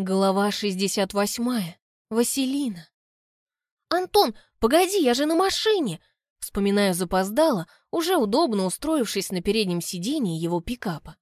Глава 68. Василина. «Антон, погоди, я же на машине!» Вспоминаю запоздало, уже удобно устроившись на переднем сидении его пикапа.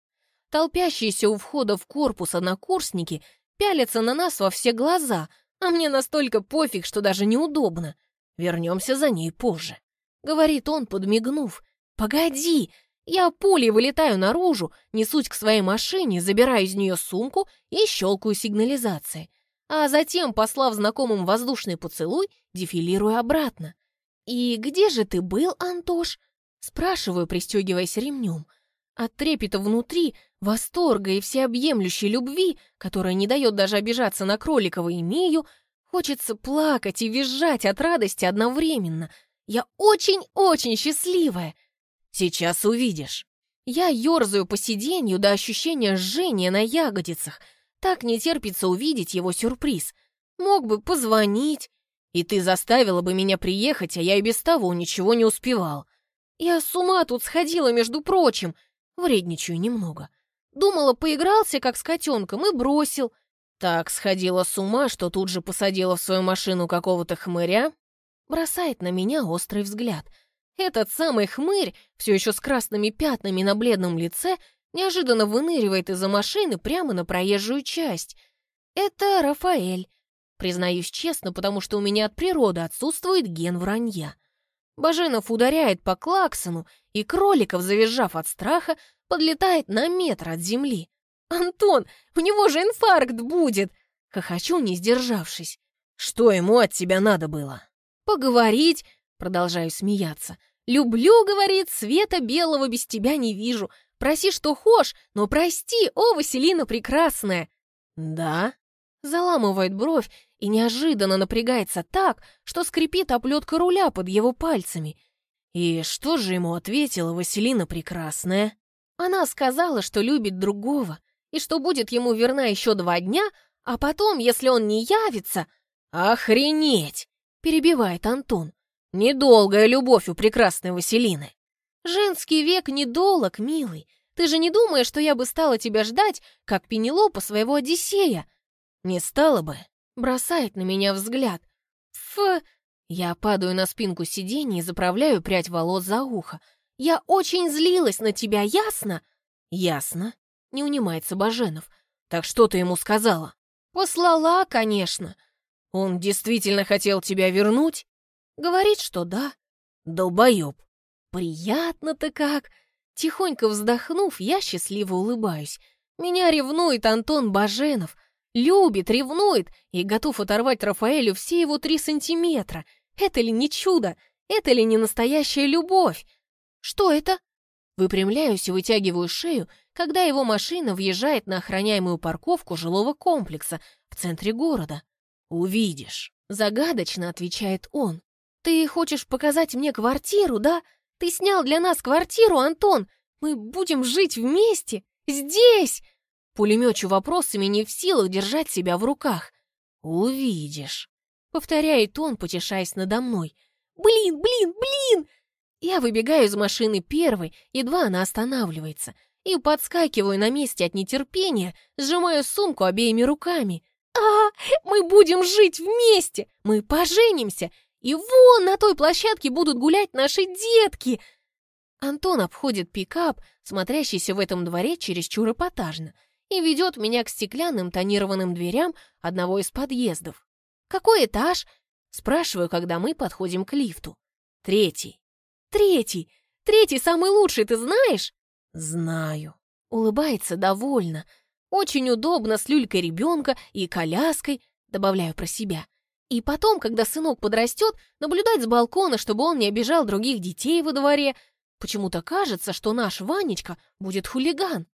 Толпящиеся у входа в корпус однокурсники пялятся на нас во все глаза, а мне настолько пофиг, что даже неудобно. Вернемся за ней позже. Говорит он, подмигнув. «Погоди, я пулей вылетаю наружу, несусь к своей машине, забираю из нее сумку и щелкаю сигнализацией. А затем, послав знакомым воздушный поцелуй, дефилирую обратно. «И где же ты был, Антош?» Спрашиваю, пристегиваясь ремнем. От трепета внутри, восторга и всеобъемлющей любви, которая не дает даже обижаться на Кроликова и Мию, хочется плакать и визжать от радости одновременно. Я очень-очень счастливая. Сейчас увидишь. Я ерзаю по сиденью до ощущения жжения на ягодицах. Так не терпится увидеть его сюрприз. Мог бы позвонить. И ты заставила бы меня приехать, а я и без того ничего не успевал. Я с ума тут сходила, между прочим. Вредничаю немного. Думала, поигрался, как с котенком, и бросил. Так сходила с ума, что тут же посадила в свою машину какого-то хмыря. Бросает на меня острый взгляд — этот самый хмырь, все еще с красными пятнами на бледном лице, неожиданно выныривает из-за машины прямо на проезжую часть. Это Рафаэль. Признаюсь честно, потому что у меня от природы отсутствует ген вранья. Баженов ударяет по клаксону, и Кроликов, завизжав от страха, подлетает на метр от земли. «Антон, у него же инфаркт будет!» Хохочу, не сдержавшись. «Что ему от тебя надо было?» «Поговорить, Продолжаю смеяться. «Люблю, — говорит, — света белого без тебя не вижу. Проси, что хошь, но прости, о, Василина прекрасная!» «Да?» Заламывает бровь и неожиданно напрягается так, что скрипит оплетка руля под его пальцами. И что же ему ответила Василина прекрасная? Она сказала, что любит другого, и что будет ему верна еще два дня, а потом, если он не явится... «Охренеть!» — перебивает Антон. Недолгая любовь у прекрасной Василины. Женский век недолог, милый. Ты же не думаешь, что я бы стала тебя ждать, как Пенелопа своего Одиссея? Не стала бы. Бросает на меня взгляд. Ф. Я падаю на спинку сиденья и заправляю прядь волос за ухо. Я очень злилась на тебя, ясно? Ясно. Не унимается Баженов. Так что ты ему сказала? Послала, конечно. Он действительно хотел тебя вернуть? Говорит, что да. Долбоеб. Приятно-то как. Тихонько вздохнув, я счастливо улыбаюсь. Меня ревнует Антон Баженов. Любит, ревнует и готов оторвать Рафаэлю все его три сантиметра. Это ли не чудо? Это ли не настоящая любовь? Что это? Выпрямляюсь и вытягиваю шею, когда его машина въезжает на охраняемую парковку жилого комплекса в центре города. «Увидишь», — загадочно отвечает он. «Ты хочешь показать мне квартиру, да? Ты снял для нас квартиру, Антон! Мы будем жить вместе! Здесь!» Пулемечу вопросами не в силах держать себя в руках. «Увидишь», — повторяет он, потешаясь надо мной. «Блин, блин, блин!» Я выбегаю из машины первой, едва она останавливается, и подскакиваю на месте от нетерпения, сжимаю сумку обеими руками. «А, мы будем жить вместе! Мы поженимся! И вон на той площадке будут гулять наши детки!» Антон обходит пикап, смотрящийся в этом дворе чересчур эпатажно, и ведет меня к стеклянным тонированным дверям одного из подъездов. «Какой этаж?» Спрашиваю, когда мы подходим к лифту. «Третий». «Третий! Третий самый лучший, ты знаешь?» «Знаю». Улыбается довольно. Очень удобно с люлькой ребенка и коляской, добавляю про себя. И потом, когда сынок подрастет, наблюдать с балкона, чтобы он не обижал других детей во дворе. Почему-то кажется, что наш Ванечка будет хулиган.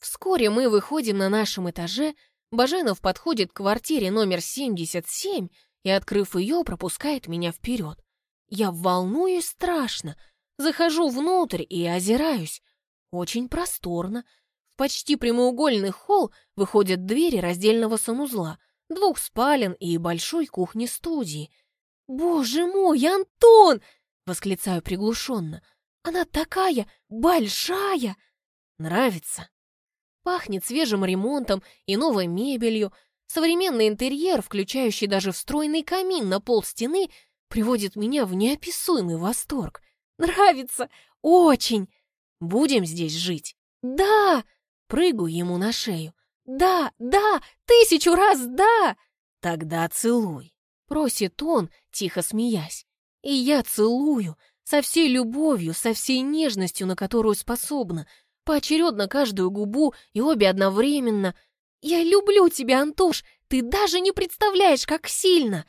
Вскоре мы выходим на нашем этаже, Баженов подходит к квартире номер 77 и, открыв ее, пропускает меня вперед. Я волнуюсь страшно, захожу внутрь и озираюсь. Очень просторно. В почти прямоугольный холл выходят двери раздельного санузла — двух спален и большой кухни-студии. «Боже мой, Антон!» — восклицаю приглушенно. «Она такая большая!» «Нравится?» Пахнет свежим ремонтом и новой мебелью. Современный интерьер, включающий даже встроенный камин на пол стены, приводит меня в неописуемый восторг. Нравится! Очень! Будем здесь жить? Да! Прыгаю ему на шею. Да, да, тысячу раз да! Тогда целуй, просит он, тихо смеясь. И я целую, со всей любовью, со всей нежностью, на которую способна, поочередно каждую губу и обе одновременно. «Я люблю тебя, Антош! Ты даже не представляешь, как сильно!»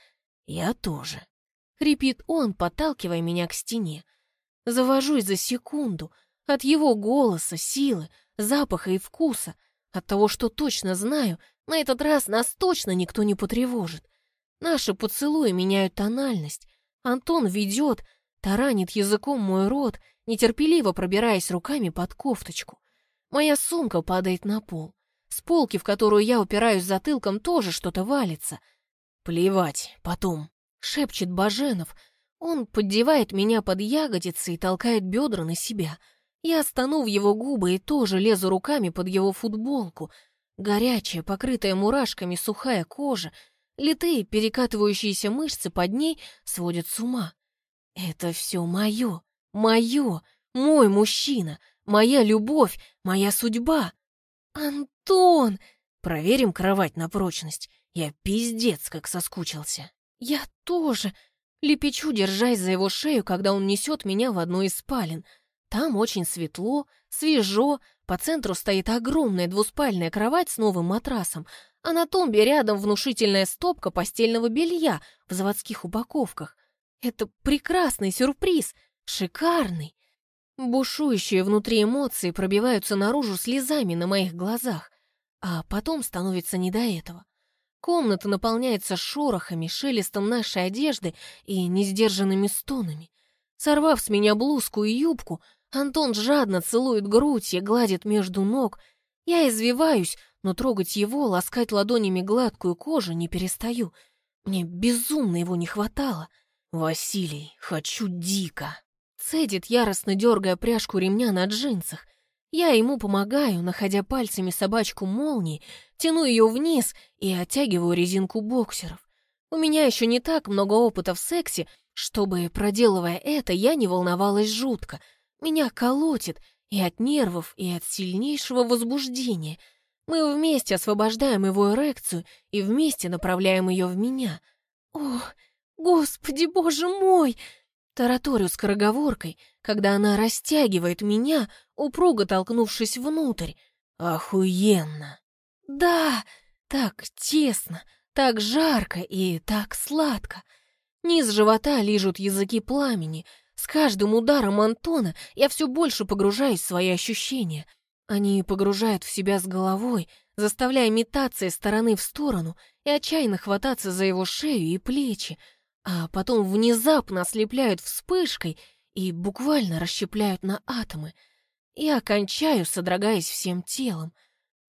«Я тоже!» — хрипит он, подталкивая меня к стене. Завожусь за секунду от его голоса, силы, запаха и вкуса, от того, что точно знаю, на этот раз нас точно никто не потревожит. Наши поцелуи меняют тональность. Антон ведет, таранит языком мой рот, нетерпеливо пробираясь руками под кофточку. Моя сумка падает на пол. С полки, в которую я упираюсь затылком, тоже что-то валится. «Плевать, потом», — шепчет Баженов. Он поддевает меня под ягодицы и толкает бедра на себя. Я стану в его губы и тоже лезу руками под его футболку. Горячая, покрытая мурашками сухая кожа, литые перекатывающиеся мышцы под ней сводят с ума. Это все мое, мое, мой мужчина, моя любовь, моя судьба. Антон! Проверим кровать на прочность. Я пиздец как соскучился. Я тоже. Лепечу, держась за его шею, когда он несет меня в одну из спален. Там очень светло, свежо, по центру стоит огромная двуспальная кровать с новым матрасом, а на тумбе рядом внушительная стопка постельного белья в заводских упаковках. Это прекрасный сюрприз, шикарный. Бушующие внутри эмоции пробиваются наружу слезами на моих глазах, а потом становится не до этого. Комната наполняется шорохами, шелестом нашей одежды и несдержанными стонами. Сорвав с меня блузку и юбку, Антон жадно целует грудь и гладит между ног. Я извиваюсь, но трогать его, ласкать ладонями гладкую кожу не перестаю. Мне безумно его не хватало — «Василий, хочу дико!» Цедит, яростно дергая пряжку ремня на джинсах. Я ему помогаю, находя пальцами собачку молнии, тяну ее вниз и оттягиваю резинку боксеров. У меня еще не так много опыта в сексе, чтобы, проделывая это, я не волновалась жутко. Меня колотит и от нервов, и от сильнейшего возбуждения. Мы вместе освобождаем его эрекцию и вместе направляем ее в меня. Ох, «Господи, боже мой!» Тараторю скороговоркой, когда она растягивает меня, упруго толкнувшись внутрь. «Охуенно!» «Да, так тесно, так жарко и так сладко!» Низ живота лижут языки пламени. С каждым ударом Антона я все больше погружаюсь в свои ощущения. Они погружают в себя с головой, заставляя метаться из стороны в сторону и отчаянно хвататься за его шею и плечи, а потом внезапно ослепляют вспышкой и буквально расщепляют на атомы. Я кончаю, содрогаясь всем телом.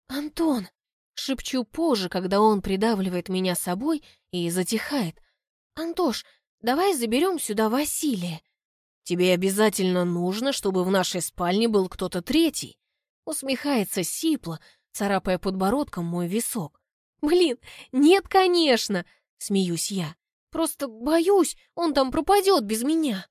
«Антон!» — шепчу позже, когда он придавливает меня собой и затихает. «Антош, давай заберем сюда Василия». «Тебе обязательно нужно, чтобы в нашей спальне был кто-то третий», — усмехается Сипла, царапая подбородком мой висок. «Блин, нет, конечно!» — смеюсь я. Просто боюсь, он там пропадет без меня».